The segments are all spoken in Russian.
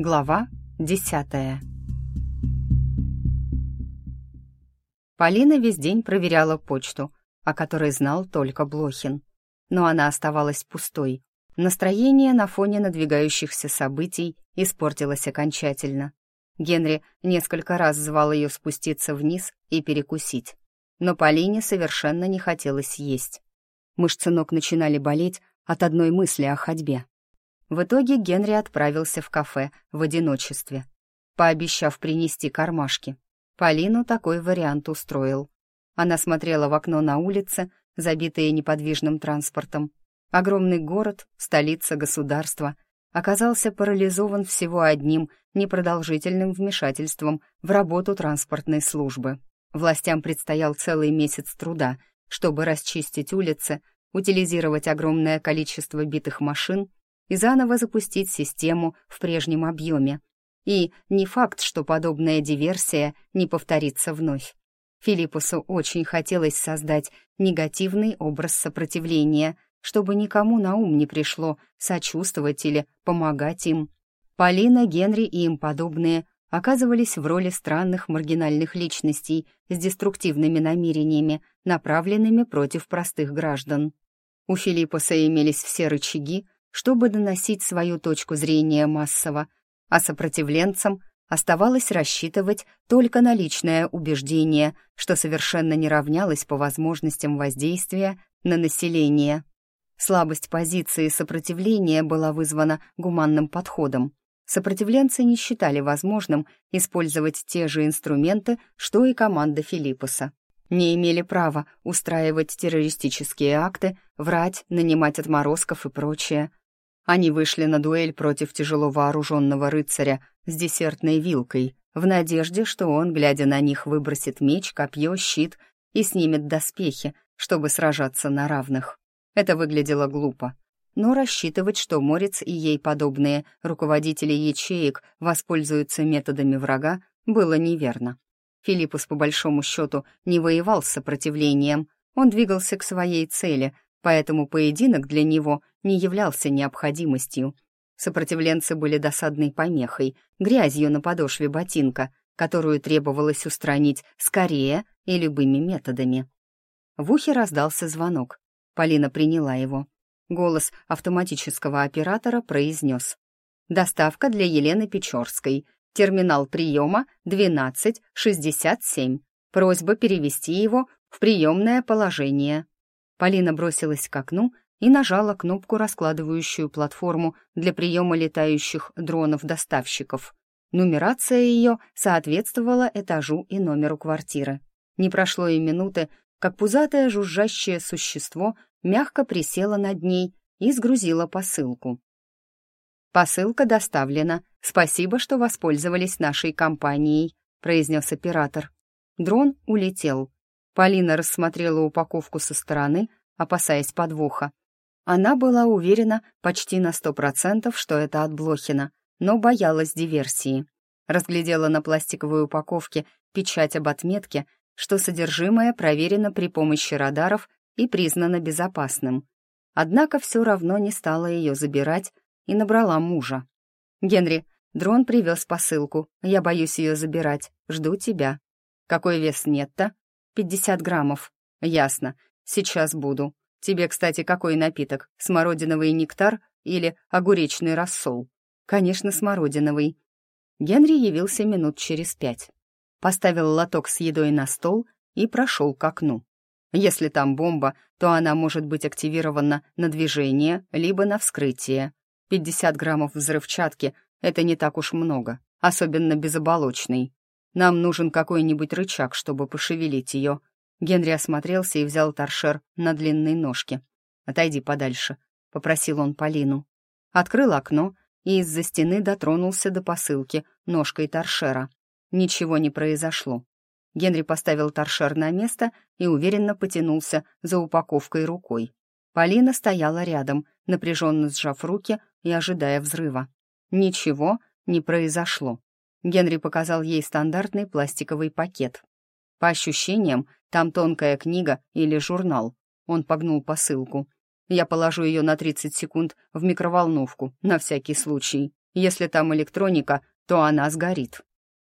Глава десятая Полина весь день проверяла почту, о которой знал только Блохин. Но она оставалась пустой. Настроение на фоне надвигающихся событий испортилось окончательно. Генри несколько раз звал ее спуститься вниз и перекусить. Но Полине совершенно не хотелось есть. Мышцы ног начинали болеть от одной мысли о ходьбе. В итоге Генри отправился в кафе в одиночестве, пообещав принести кармашки. Полину такой вариант устроил. Она смотрела в окно на улице, забитые неподвижным транспортом. Огромный город, столица государства, оказался парализован всего одним непродолжительным вмешательством в работу транспортной службы. Властям предстоял целый месяц труда, чтобы расчистить улицы, утилизировать огромное количество битых машин и заново запустить систему в прежнем объеме. И не факт, что подобная диверсия не повторится вновь. Филиппусу очень хотелось создать негативный образ сопротивления, чтобы никому на ум не пришло сочувствовать или помогать им. Полина, Генри и им подобные оказывались в роли странных маргинальных личностей с деструктивными намерениями, направленными против простых граждан. У Филиппуса имелись все рычаги, чтобы доносить свою точку зрения массово, а сопротивленцам оставалось рассчитывать только на личное убеждение, что совершенно не равнялось по возможностям воздействия на население. Слабость позиции сопротивления была вызвана гуманным подходом. Сопротивленцы не считали возможным использовать те же инструменты, что и команда Филиппуса. Не имели права устраивать террористические акты, врать, нанимать отморозков и прочее. Они вышли на дуэль против тяжело вооруженного рыцаря с десертной вилкой, в надежде, что он, глядя на них, выбросит меч, копье, щит и снимет доспехи, чтобы сражаться на равных. Это выглядело глупо. Но рассчитывать, что Морец и ей подобные руководители ячеек воспользуются методами врага, было неверно. Филиппус, по большому счету, не воевал с сопротивлением, он двигался к своей цели — поэтому поединок для него не являлся необходимостью. Сопротивленцы были досадной помехой, грязью на подошве ботинка, которую требовалось устранить скорее и любыми методами. В ухе раздался звонок. Полина приняла его. Голос автоматического оператора произнес. «Доставка для Елены Печорской. Терминал приема 1267. Просьба перевести его в приемное положение». Полина бросилась к окну и нажала кнопку, раскладывающую платформу для приема летающих дронов-доставщиков. Нумерация ее соответствовала этажу и номеру квартиры. Не прошло и минуты, как пузатое жужжащее существо мягко присело над ней и сгрузило посылку. «Посылка доставлена. Спасибо, что воспользовались нашей компанией», — произнес оператор. Дрон улетел. Полина рассмотрела упаковку со стороны, опасаясь подвоха. Она была уверена почти на сто процентов, что это от Блохина, но боялась диверсии. Разглядела на пластиковой упаковке печать об отметке, что содержимое проверено при помощи радаров и признано безопасным. Однако все равно не стала ее забирать и набрала мужа. «Генри, дрон привез посылку. Я боюсь ее забирать. Жду тебя». «Какой вес нет-то?» «Пятьдесят граммов». «Ясно. Сейчас буду. Тебе, кстати, какой напиток? Смородиновый нектар или огуречный рассол?» «Конечно, смородиновый». Генри явился минут через пять. Поставил лоток с едой на стол и прошел к окну. Если там бомба, то она может быть активирована на движение, либо на вскрытие. 50 граммов взрывчатки — это не так уж много, особенно безоболочный. Нам нужен какой-нибудь рычаг, чтобы пошевелить ее. Генри осмотрелся и взял торшер на длинной ножке. «Отойди подальше», — попросил он Полину. Открыл окно и из-за стены дотронулся до посылки ножкой торшера. Ничего не произошло. Генри поставил торшер на место и уверенно потянулся за упаковкой рукой. Полина стояла рядом, напряженно сжав руки и ожидая взрыва. Ничего не произошло. Генри показал ей стандартный пластиковый пакет. По ощущениям, там тонкая книга или журнал. Он погнул посылку. Я положу ее на 30 секунд в микроволновку, на всякий случай. Если там электроника, то она сгорит.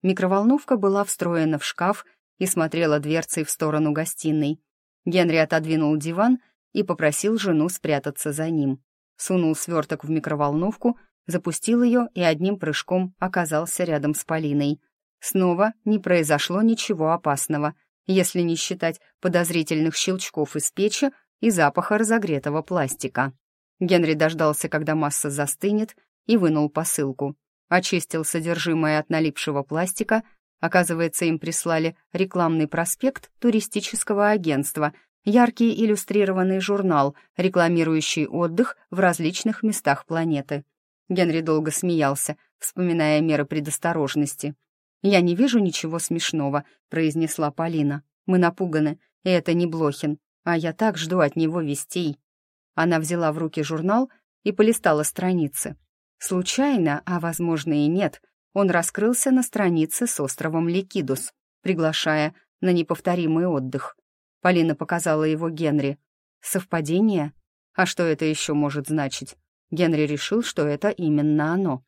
Микроволновка была встроена в шкаф и смотрела дверцей в сторону гостиной. Генри отодвинул диван и попросил жену спрятаться за ним. Сунул сверток в микроволновку, запустил ее и одним прыжком оказался рядом с Полиной. Снова не произошло ничего опасного, если не считать подозрительных щелчков из печи и запаха разогретого пластика. Генри дождался, когда масса застынет, и вынул посылку. Очистил содержимое от налипшего пластика. Оказывается, им прислали рекламный проспект туристического агентства, яркий иллюстрированный журнал, рекламирующий отдых в различных местах планеты. Генри долго смеялся, вспоминая меры предосторожности. «Я не вижу ничего смешного», — произнесла Полина. «Мы напуганы, и это не Блохин, а я так жду от него вестей». Она взяла в руки журнал и полистала страницы. Случайно, а возможно и нет, он раскрылся на странице с островом Ликидус, приглашая на неповторимый отдых. Полина показала его Генри. Совпадение? А что это еще может значить? Генри решил, что это именно оно.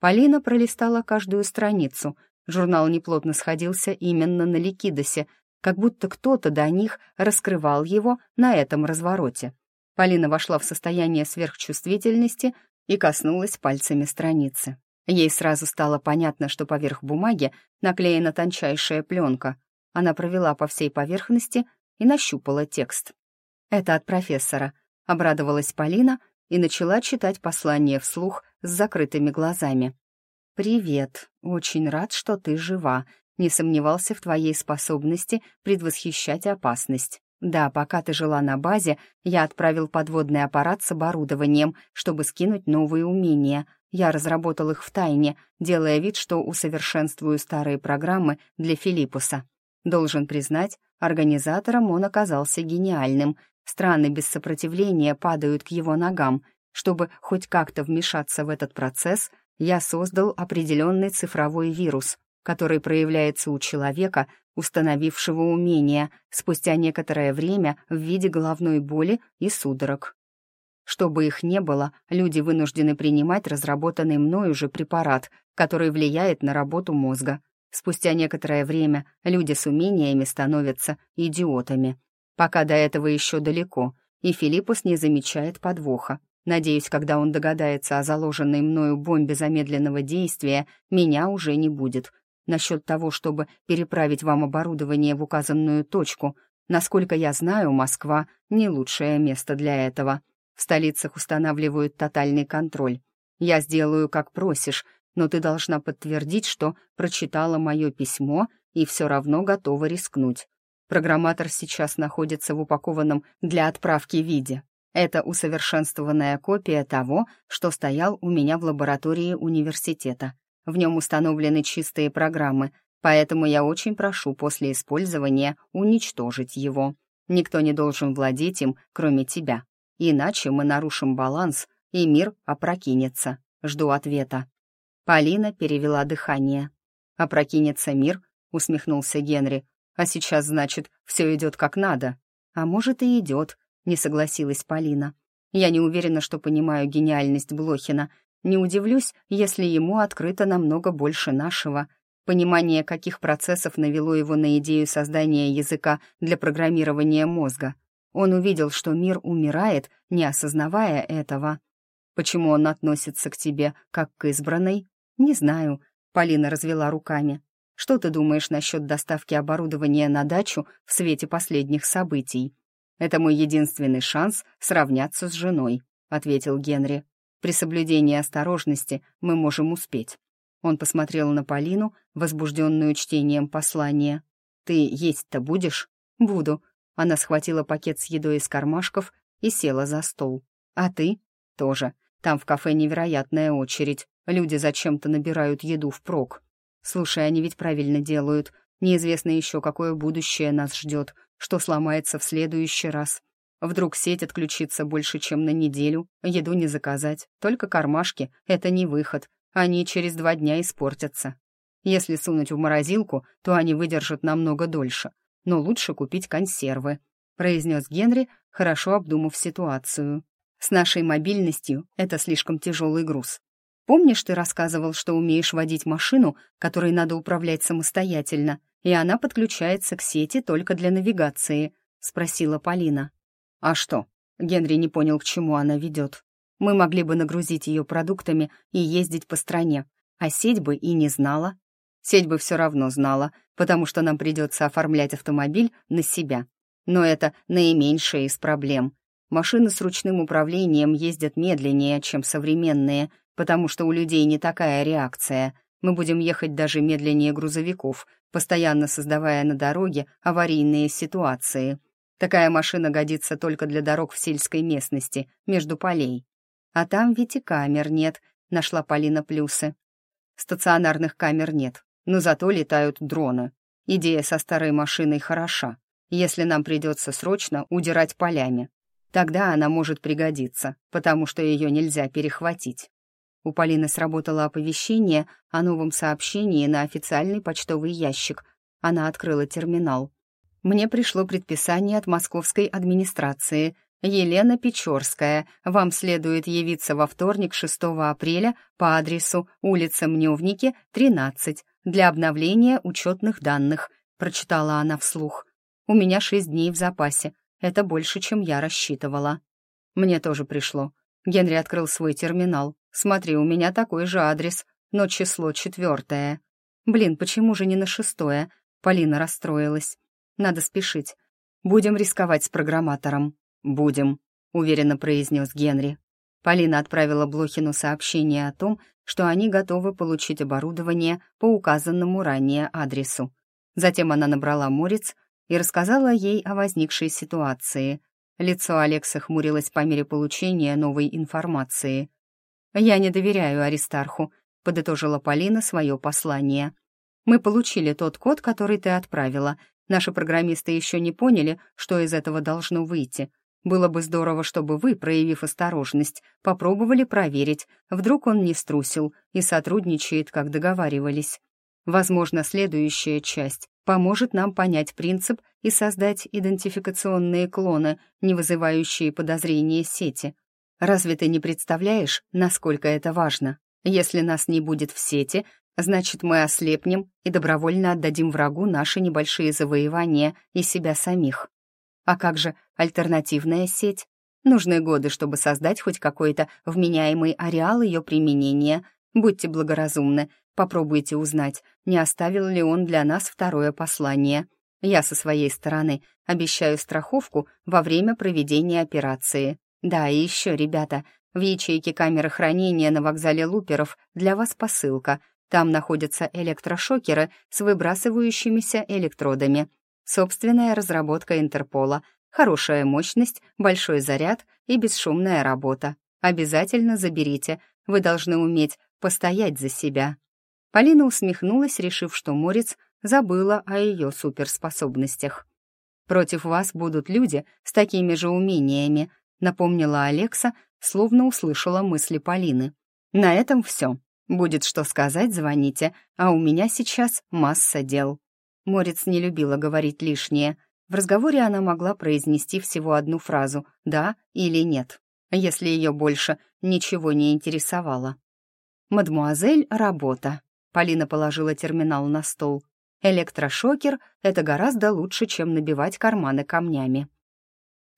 Полина пролистала каждую страницу. Журнал неплотно сходился именно на Ликидосе, как будто кто-то до них раскрывал его на этом развороте. Полина вошла в состояние сверхчувствительности и коснулась пальцами страницы. Ей сразу стало понятно, что поверх бумаги наклеена тончайшая пленка. Она провела по всей поверхности и нащупала текст. «Это от профессора», — обрадовалась Полина и начала читать послание вслух с закрытыми глазами. «Привет. Очень рад, что ты жива. Не сомневался в твоей способности предвосхищать опасность. Да, пока ты жила на базе, я отправил подводный аппарат с оборудованием, чтобы скинуть новые умения. Я разработал их в тайне, делая вид, что усовершенствую старые программы для Филиппуса. Должен признать, организатором он оказался гениальным. Страны без сопротивления падают к его ногам. Чтобы хоть как-то вмешаться в этот процесс, я создал определенный цифровой вирус, который проявляется у человека, установившего умение, спустя некоторое время в виде головной боли и судорог. Чтобы их не было, люди вынуждены принимать разработанный мною же препарат, который влияет на работу мозга. Спустя некоторое время люди с умениями становятся идиотами. Пока до этого еще далеко, и Филиппус не замечает подвоха. Надеюсь, когда он догадается о заложенной мною бомбе замедленного действия, меня уже не будет — насчет того, чтобы переправить вам оборудование в указанную точку. Насколько я знаю, Москва — не лучшее место для этого. В столицах устанавливают тотальный контроль. Я сделаю, как просишь, но ты должна подтвердить, что прочитала мое письмо и все равно готова рискнуть. Программатор сейчас находится в упакованном для отправки виде. Это усовершенствованная копия того, что стоял у меня в лаборатории университета. В нем установлены чистые программы, поэтому я очень прошу после использования уничтожить его. Никто не должен владеть им, кроме тебя. Иначе мы нарушим баланс, и мир опрокинется. Жду ответа». Полина перевела дыхание. «Опрокинется мир?» — усмехнулся Генри. «А сейчас, значит, все идет как надо». «А может, и идет», — не согласилась Полина. «Я не уверена, что понимаю гениальность Блохина, не удивлюсь, если ему открыто намного больше нашего. Понимание, каких процессов навело его на идею создания языка для программирования мозга. Он увидел, что мир умирает, не осознавая этого. Почему он относится к тебе как к избранной? Не знаю. Полина развела руками. Что ты думаешь насчет доставки оборудования на дачу в свете последних событий? Это мой единственный шанс сравняться с женой, ответил Генри. При соблюдении осторожности мы можем успеть». Он посмотрел на Полину, возбужденную чтением послания. «Ты есть-то будешь?» «Буду». Она схватила пакет с едой из кармашков и села за стол. «А ты?» «Тоже. Там в кафе невероятная очередь. Люди зачем-то набирают еду впрок. Слушай, они ведь правильно делают. Неизвестно еще, какое будущее нас ждет, что сломается в следующий раз. Вдруг сеть отключится больше, чем на неделю, еду не заказать, только кармашки — это не выход, они через два дня испортятся. Если сунуть в морозилку, то они выдержат намного дольше, но лучше купить консервы», — произнес Генри, хорошо обдумав ситуацию. «С нашей мобильностью это слишком тяжелый груз. Помнишь, ты рассказывал, что умеешь водить машину, которой надо управлять самостоятельно, и она подключается к сети только для навигации?» — спросила Полина. «А что?» — Генри не понял, к чему она ведет. «Мы могли бы нагрузить ее продуктами и ездить по стране, а сеть бы и не знала. Сеть бы все равно знала, потому что нам придется оформлять автомобиль на себя. Но это наименьшая из проблем. Машины с ручным управлением ездят медленнее, чем современные, потому что у людей не такая реакция. Мы будем ехать даже медленнее грузовиков, постоянно создавая на дороге аварийные ситуации. Такая машина годится только для дорог в сельской местности, между полей. А там ведь и камер нет, нашла Полина плюсы. Стационарных камер нет, но зато летают дроны. Идея со старой машиной хороша, если нам придется срочно удирать полями. Тогда она может пригодиться, потому что ее нельзя перехватить. У Полины сработало оповещение о новом сообщении на официальный почтовый ящик. Она открыла терминал. Мне пришло предписание от московской администрации. Елена Печорская, вам следует явиться во вторник 6 апреля по адресу улица Мневники, 13, для обновления учетных данных, прочитала она вслух. У меня шесть дней в запасе. Это больше, чем я рассчитывала. Мне тоже пришло. Генри открыл свой терминал. «Смотри, у меня такой же адрес, но число четвертое». «Блин, почему же не на шестое?» Полина расстроилась. «Надо спешить. Будем рисковать с программатором». «Будем», — уверенно произнес Генри. Полина отправила Блохину сообщение о том, что они готовы получить оборудование по указанному ранее адресу. Затем она набрала Морец и рассказала ей о возникшей ситуации. Лицо Алекса хмурилось по мере получения новой информации. «Я не доверяю Аристарху», — подытожила Полина свое послание. «Мы получили тот код, который ты отправила. Наши программисты еще не поняли, что из этого должно выйти. Было бы здорово, чтобы вы, проявив осторожность, попробовали проверить, вдруг он не струсил и сотрудничает, как договаривались. Возможно, следующая часть поможет нам понять принцип и создать идентификационные клоны, не вызывающие подозрения сети. Разве ты не представляешь, насколько это важно? Если нас не будет в сети, значит, мы ослепнем и добровольно отдадим врагу наши небольшие завоевания и себя самих. А как же альтернативная сеть? Нужны годы, чтобы создать хоть какой-то вменяемый ареал ее применения. Будьте благоразумны, попробуйте узнать, не оставил ли он для нас второе послание. Я со своей стороны обещаю страховку во время проведения операции. Да, и еще, ребята, в ячейке камеры хранения на вокзале Луперов для вас посылка. Там находятся электрошокеры с выбрасывающимися электродами. Собственная разработка Интерпола, хорошая мощность, большой заряд и бесшумная работа. Обязательно заберите, вы должны уметь постоять за себя». Полина усмехнулась, решив, что Морец забыла о ее суперспособностях. «Против вас будут люди с такими же умениями», напомнила Алекса, словно услышала мысли Полины. «На этом все. Будет что сказать, звоните, а у меня сейчас масса дел». Морец не любила говорить лишнее. В разговоре она могла произнести всего одну фразу «да» или «нет», если ее больше ничего не интересовало. «Мадмуазель, работа», — Полина положила терминал на стол. «Электрошокер — это гораздо лучше, чем набивать карманы камнями».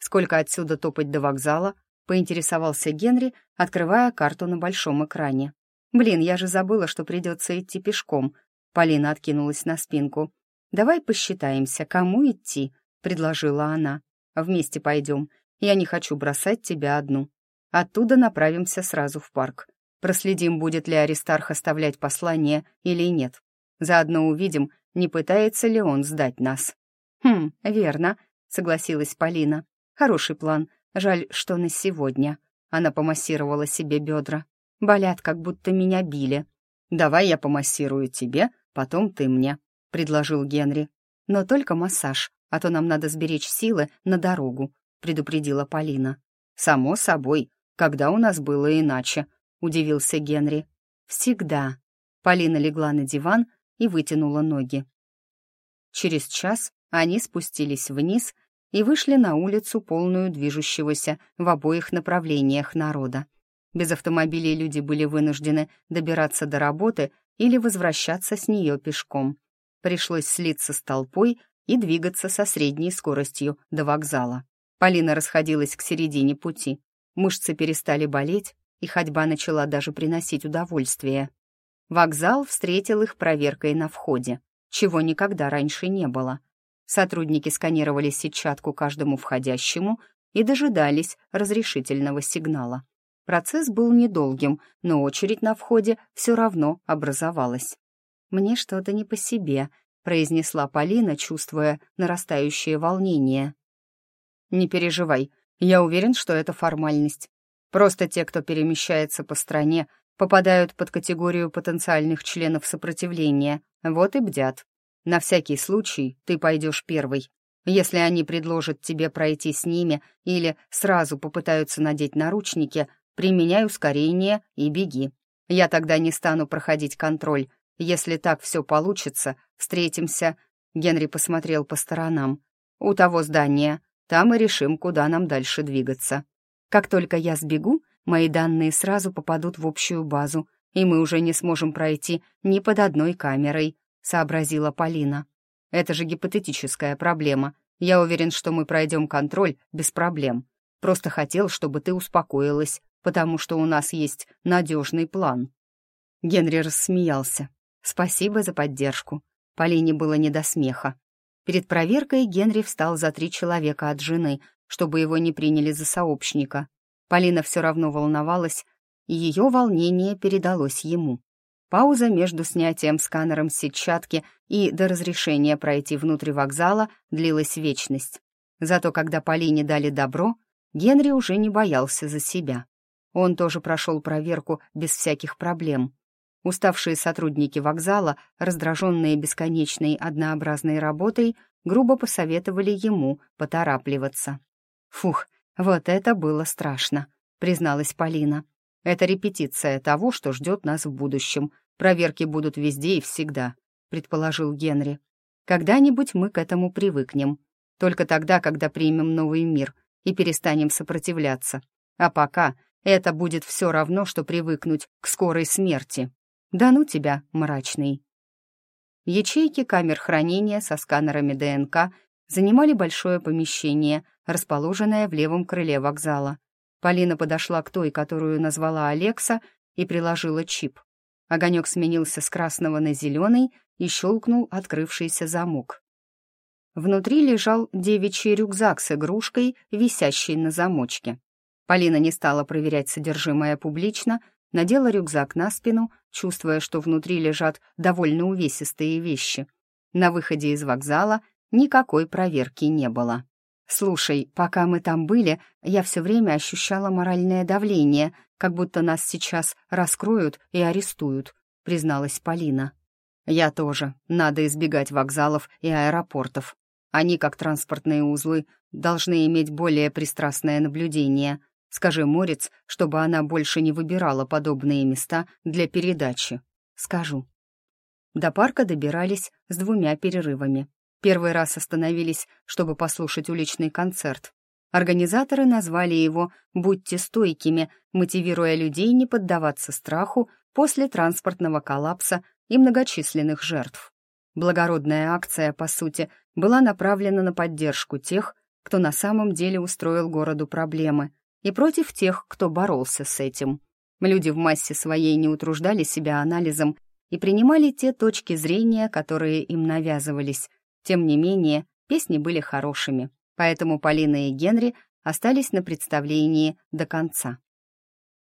«Сколько отсюда топать до вокзала?» — поинтересовался Генри, открывая карту на большом экране. «Блин, я же забыла, что придется идти пешком». Полина откинулась на спинку. «Давай посчитаемся, кому идти», — предложила она. «Вместе пойдем. Я не хочу бросать тебя одну. Оттуда направимся сразу в парк. Проследим, будет ли Аристарх оставлять послание или нет. Заодно увидим, не пытается ли он сдать нас». «Хм, верно», — согласилась Полина. «Хороший план. Жаль, что на сегодня». Она помассировала себе бедра. «Болят, как будто меня били». «Давай я помассирую тебе, потом ты мне», предложил Генри. «Но только массаж, а то нам надо сберечь силы на дорогу», — предупредила Полина. «Само собой, когда у нас было иначе», — удивился Генри. «Всегда». Полина легла на диван и вытянула ноги. Через час они спустились вниз и вышли на улицу, полную движущегося в обоих направлениях народа. Без автомобилей люди были вынуждены добираться до работы или возвращаться с нее пешком. Пришлось слиться с толпой и двигаться со средней скоростью до вокзала. Полина расходилась к середине пути. Мышцы перестали болеть, и ходьба начала даже приносить удовольствие. Вокзал встретил их проверкой на входе, чего никогда раньше не было. Сотрудники сканировали сетчатку каждому входящему и дожидались разрешительного сигнала. Процесс был недолгим, но очередь на входе все равно образовалась. «Мне что-то не по себе», — произнесла Полина, чувствуя нарастающее волнение. «Не переживай, я уверен, что это формальность. Просто те, кто перемещается по стране, попадают под категорию потенциальных членов сопротивления, вот и бдят. На всякий случай ты пойдешь первый. Если они предложат тебе пройти с ними или сразу попытаются надеть наручники, применяй ускорение и беги. Я тогда не стану проходить контроль. Если так все получится, встретимся. Генри посмотрел по сторонам. У того здания. Там и решим, куда нам дальше двигаться. Как только я сбегу, мои данные сразу попадут в общую базу, и мы уже не сможем пройти ни под одной камерой, сообразила Полина. Это же гипотетическая проблема. Я уверен, что мы пройдем контроль без проблем. Просто хотел, чтобы ты успокоилась, потому что у нас есть надежный план». Генри рассмеялся. «Спасибо за поддержку». Полине было не до смеха. Перед проверкой Генри встал за три человека от жены, чтобы его не приняли за сообщника. Полина все равно волновалась, и ее волнение передалось ему. Пауза между снятием сканером сетчатки и до разрешения пройти внутрь вокзала длилась вечность. Зато когда Полине дали добро, Генри уже не боялся за себя. Он тоже прошел проверку без всяких проблем. Уставшие сотрудники вокзала, раздраженные бесконечной однообразной работой, грубо посоветовали ему поторапливаться. «Фух, вот это было страшно», — призналась Полина. «Это репетиция того, что ждет нас в будущем. Проверки будут везде и всегда», — предположил Генри. «Когда-нибудь мы к этому привыкнем. Только тогда, когда примем новый мир и перестанем сопротивляться. А пока это будет все равно, что привыкнуть к скорой смерти. Да ну тебя, мрачный. Ячейки камер хранения со сканерами ДНК занимали большое помещение, расположенное в левом крыле вокзала. Полина подошла к той, которую назвала Алекса, и приложила чип. Огонек сменился с красного на зеленый и щелкнул открывшийся замок. Внутри лежал девичий рюкзак с игрушкой, висящей на замочке. Полина не стала проверять содержимое публично, надела рюкзак на спину, чувствуя, что внутри лежат довольно увесистые вещи. На выходе из вокзала никакой проверки не было. «Слушай, пока мы там были, я все время ощущала моральное давление, как будто нас сейчас раскроют и арестуют», — призналась Полина. «Я тоже. Надо избегать вокзалов и аэропортов. Они, как транспортные узлы, должны иметь более пристрастное наблюдение», Скажи Морец, чтобы она больше не выбирала подобные места для передачи. Скажу. До парка добирались с двумя перерывами. Первый раз остановились, чтобы послушать уличный концерт. Организаторы назвали его «Будьте стойкими», мотивируя людей не поддаваться страху после транспортного коллапса и многочисленных жертв. Благородная акция, по сути, была направлена на поддержку тех, кто на самом деле устроил городу проблемы, и против тех, кто боролся с этим. Люди в массе своей не утруждали себя анализом и принимали те точки зрения, которые им навязывались. Тем не менее, песни были хорошими, поэтому Полина и Генри остались на представлении до конца.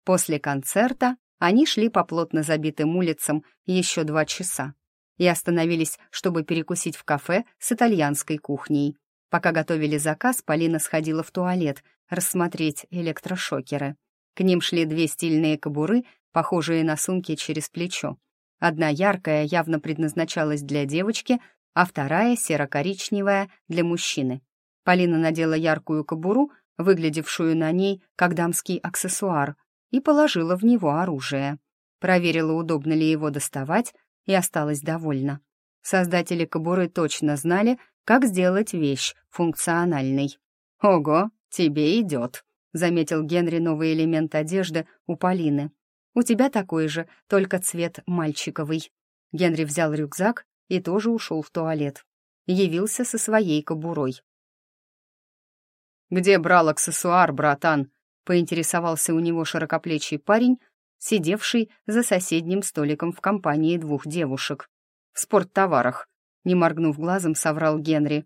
После концерта они шли по плотно забитым улицам еще два часа и остановились, чтобы перекусить в кафе с итальянской кухней. Пока готовили заказ, Полина сходила в туалет, рассмотреть электрошокеры. К ним шли две стильные кобуры, похожие на сумки через плечо. Одна яркая явно предназначалась для девочки, а вторая, серо-коричневая, для мужчины. Полина надела яркую кобуру, выглядевшую на ней как дамский аксессуар, и положила в него оружие. Проверила, удобно ли его доставать, и осталась довольна. Создатели кобуры точно знали, как сделать вещь функциональной. «Ого, тебе идет», — заметил Генри новый элемент одежды у Полины. «У тебя такой же, только цвет мальчиковый». Генри взял рюкзак и тоже ушел в туалет. Явился со своей кобурой. «Где брал аксессуар, братан?» — поинтересовался у него широкоплечий парень, сидевший за соседним столиком в компании двух девушек. «В спорттоварах», — не моргнув глазом, соврал Генри.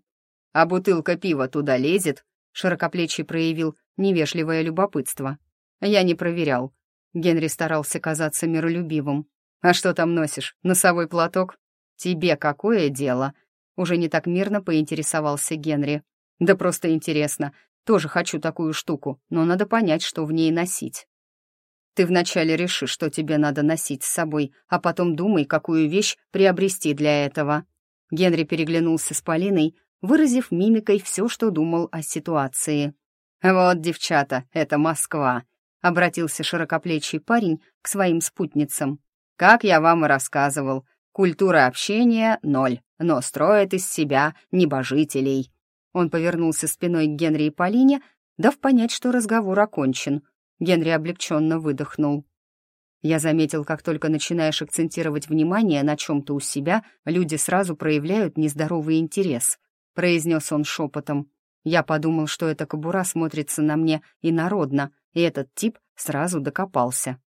«А бутылка пива туда лезет?» — широкоплечий проявил невежливое любопытство. «Я не проверял». Генри старался казаться миролюбивым. «А что там носишь? Носовой платок?» «Тебе какое дело?» Уже не так мирно поинтересовался Генри. «Да просто интересно. Тоже хочу такую штуку, но надо понять, что в ней носить. Ты вначале реши, что тебе надо носить с собой, а потом думай, какую вещь приобрести для этого». Генри переглянулся с Полиной, выразив мимикой все, что думал о ситуации. «Вот, девчата, это Москва», — обратился широкоплечий парень к своим спутницам. «Как я вам и рассказывал, культура общения — ноль, но строит из себя небожителей. Он повернулся спиной к Генри и Полине, дав понять, что разговор окончен. Генри облегченно выдохнул. Я заметил, как только начинаешь акцентировать внимание на чем-то у себя, люди сразу проявляют нездоровый интерес, произнес он шепотом. Я подумал, что эта кобура смотрится на мне инородно, и этот тип сразу докопался.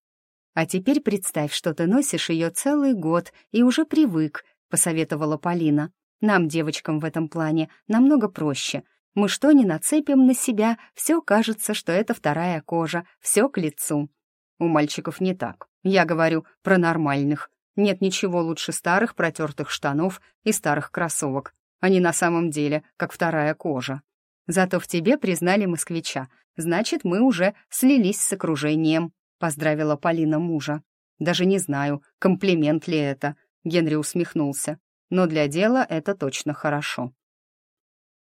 «А теперь представь, что ты носишь ее целый год и уже привык», — посоветовала Полина. Нам, девочкам, в этом плане намного проще. Мы что ни нацепим на себя, все кажется, что это вторая кожа, все к лицу. У мальчиков не так. Я говорю про нормальных. Нет ничего лучше старых протертых штанов и старых кроссовок. Они на самом деле как вторая кожа. Зато в тебе признали москвича. Значит, мы уже слились с окружением», — поздравила Полина мужа. «Даже не знаю, комплимент ли это», — Генри усмехнулся но для дела это точно хорошо.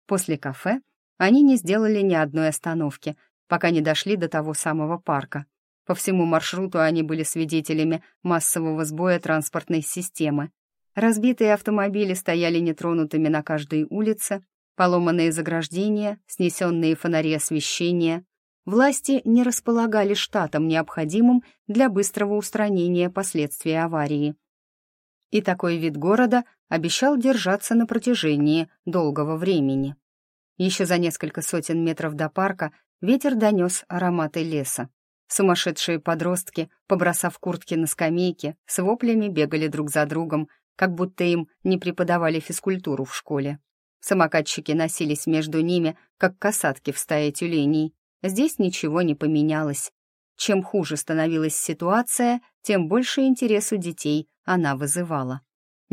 После кафе они не сделали ни одной остановки, пока не дошли до того самого парка. По всему маршруту они были свидетелями массового сбоя транспортной системы. Разбитые автомобили стояли нетронутыми на каждой улице, поломанные заграждения, снесенные фонари освещения. Власти не располагали штатом, необходимым для быстрого устранения последствий аварии. И такой вид города обещал держаться на протяжении долгого времени. Еще за несколько сотен метров до парка ветер донес ароматы леса. Сумасшедшие подростки, побросав куртки на скамейке, с воплями бегали друг за другом, как будто им не преподавали физкультуру в школе. Самокатчики носились между ними, как касатки в стае тюленей. Здесь ничего не поменялось. Чем хуже становилась ситуация, тем больше интерес у детей она вызывала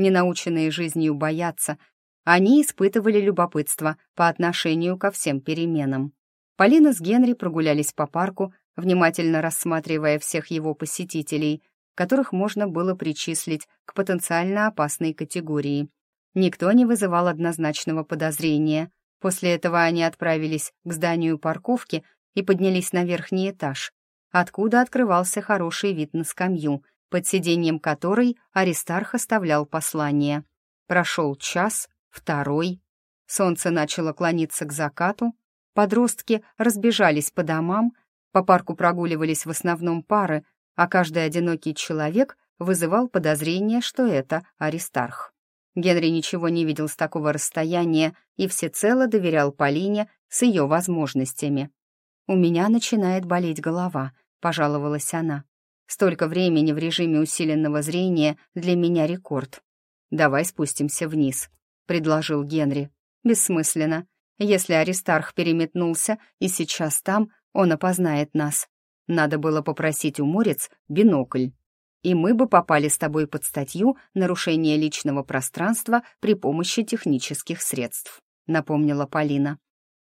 не наученные жизнью бояться, они испытывали любопытство по отношению ко всем переменам. Полина с Генри прогулялись по парку, внимательно рассматривая всех его посетителей, которых можно было причислить к потенциально опасной категории. Никто не вызывал однозначного подозрения. После этого они отправились к зданию парковки и поднялись на верхний этаж, откуда открывался хороший вид на скамью, под сиденьем которой Аристарх оставлял послание. Прошел час, второй. Солнце начало клониться к закату. Подростки разбежались по домам, по парку прогуливались в основном пары, а каждый одинокий человек вызывал подозрение, что это Аристарх. Генри ничего не видел с такого расстояния и всецело доверял Полине с ее возможностями. «У меня начинает болеть голова», — пожаловалась она. Столько времени в режиме усиленного зрения для меня рекорд. «Давай спустимся вниз», — предложил Генри. «Бессмысленно. Если Аристарх переметнулся и сейчас там, он опознает нас. Надо было попросить у Морец бинокль. И мы бы попали с тобой под статью «Нарушение личного пространства при помощи технических средств», — напомнила Полина.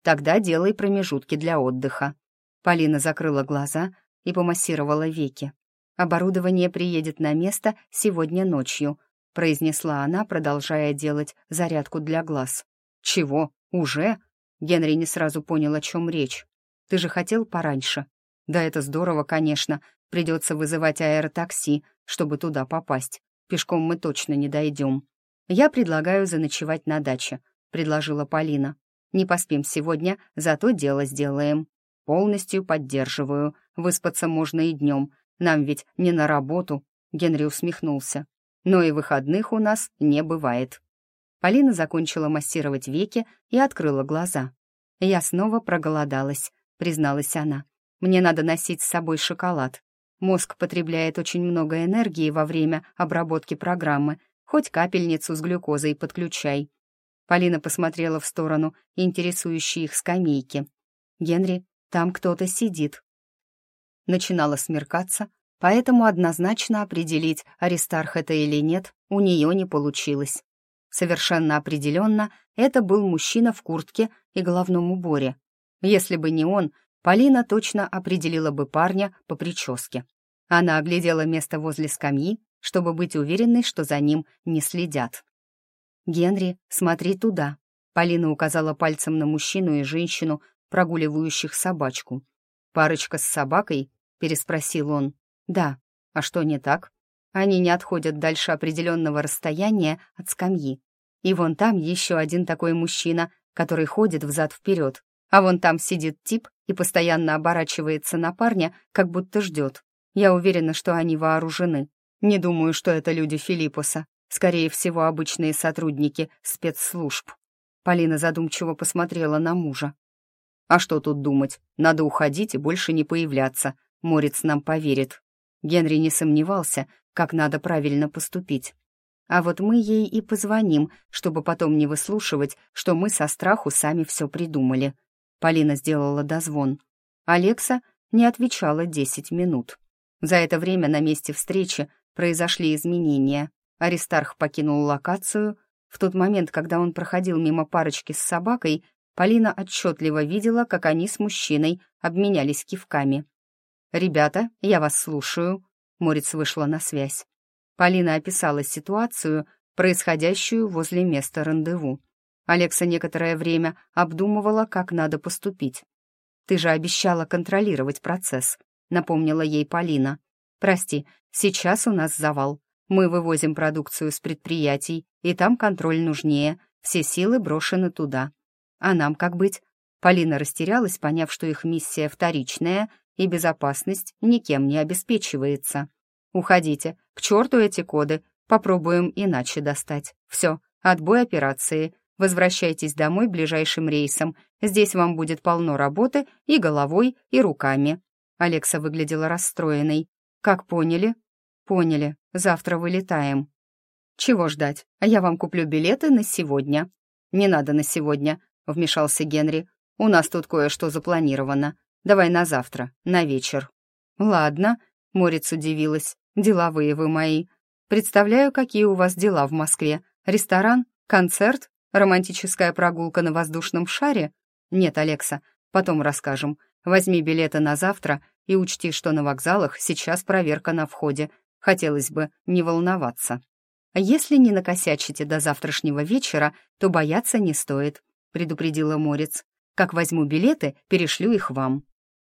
«Тогда делай промежутки для отдыха». Полина закрыла глаза и помассировала веки. «Оборудование приедет на место сегодня ночью», произнесла она, продолжая делать зарядку для глаз. «Чего? Уже?» Генри не сразу понял, о чем речь. «Ты же хотел пораньше?» «Да это здорово, конечно. Придется вызывать аэротакси, чтобы туда попасть. Пешком мы точно не дойдем. Я предлагаю заночевать на даче», — предложила Полина. «Не поспим сегодня, зато дело сделаем». Полностью поддерживаю. Выспаться можно и днем. Нам ведь не на работу. Генри усмехнулся. Но и выходных у нас не бывает. Полина закончила массировать веки и открыла глаза. «Я снова проголодалась», — призналась она. «Мне надо носить с собой шоколад. Мозг потребляет очень много энергии во время обработки программы. Хоть капельницу с глюкозой подключай». Полина посмотрела в сторону интересующей их скамейки. «Генри, там кто-то сидит». Начинало смеркаться, поэтому однозначно определить, Аристарх это или нет, у нее не получилось. Совершенно определенно, это был мужчина в куртке и головном уборе. Если бы не он, Полина точно определила бы парня по прическе. Она оглядела место возле скамьи, чтобы быть уверенной, что за ним не следят. «Генри, смотри туда», — Полина указала пальцем на мужчину и женщину, прогуливающих собачку. «Парочка с собакой?» — переспросил он. «Да. А что не так?» Они не отходят дальше определенного расстояния от скамьи. И вон там еще один такой мужчина, который ходит взад-вперед. А вон там сидит тип и постоянно оборачивается на парня, как будто ждет. Я уверена, что они вооружены. Не думаю, что это люди Филиппуса. Скорее всего, обычные сотрудники спецслужб. Полина задумчиво посмотрела на мужа. «А что тут думать? Надо уходить и больше не появляться. Морец нам поверит». Генри не сомневался, как надо правильно поступить. А вот мы ей и позвоним, чтобы потом не выслушивать, что мы со страху сами все придумали. Полина сделала дозвон. Алекса не отвечала десять минут. За это время на месте встречи произошли изменения. Аристарх покинул локацию. В тот момент, когда он проходил мимо парочки с собакой, Полина отчетливо видела, как они с мужчиной обменялись кивками. «Ребята, я вас слушаю», — Морец вышла на связь. Полина описала ситуацию, происходящую возле места рандеву. Алекса некоторое время обдумывала, как надо поступить. «Ты же обещала контролировать процесс», — напомнила ей Полина. «Прости, сейчас у нас завал. Мы вывозим продукцию с предприятий, и там контроль нужнее, все силы брошены туда. А нам как быть?» Полина растерялась, поняв, что их миссия вторичная, и безопасность никем не обеспечивается. «Уходите, к черту эти коды, попробуем иначе достать. Все, отбой операции. Возвращайтесь домой ближайшим рейсом. Здесь вам будет полно работы и головой, и руками. Алекса выглядела расстроенной. «Как поняли?» «Поняли. Завтра вылетаем». «Чего ждать? А я вам куплю билеты на сегодня». «Не надо на сегодня», — вмешался Генри. «У нас тут кое-что запланировано. Давай на завтра, на вечер». «Ладно», — Морец удивилась. «Деловые вы мои. Представляю, какие у вас дела в Москве. Ресторан? Концерт? Романтическая прогулка на воздушном шаре? Нет, Алекса, потом расскажем. Возьми билеты на завтра и учти, что на вокзалах сейчас проверка на входе. Хотелось бы не волноваться. Если не накосячите до завтрашнего вечера, то бояться не стоит, предупредила Морец. Как возьму билеты, перешлю их вам.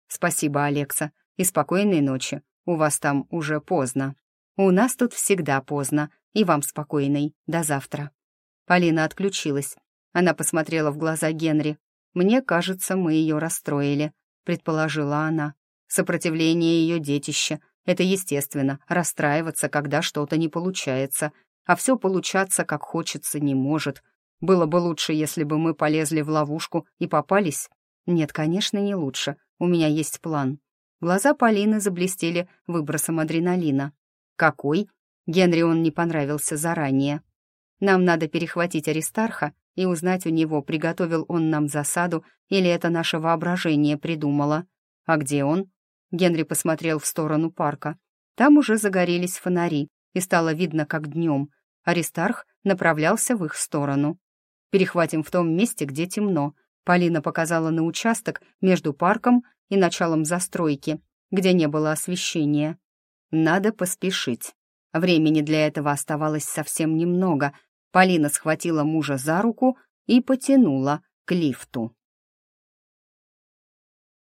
Спасибо, Алекса, и спокойной ночи. У вас там уже поздно. У нас тут всегда поздно, и вам спокойной. До завтра. Полина отключилась. Она посмотрела в глаза Генри. «Мне кажется, мы ее расстроили», — предположила она. «Сопротивление ее детища. Это естественно, расстраиваться, когда что-то не получается. А все получаться, как хочется, не может. Было бы лучше, если бы мы полезли в ловушку и попались. Нет, конечно, не лучше. У меня есть план». Глаза Полины заблестели выбросом адреналина. «Какой?» Генри он не понравился заранее. «Нам надо перехватить Аристарха и узнать у него, приготовил он нам засаду или это наше воображение придумало. А где он? Генри посмотрел в сторону парка. Там уже загорелись фонари, и стало видно, как днем. Аристарх направлялся в их сторону. «Перехватим в том месте, где темно», Полина показала на участок между парком и началом застройки, где не было освещения. «Надо поспешить». Времени для этого оставалось совсем немного, Полина схватила мужа за руку и потянула к лифту.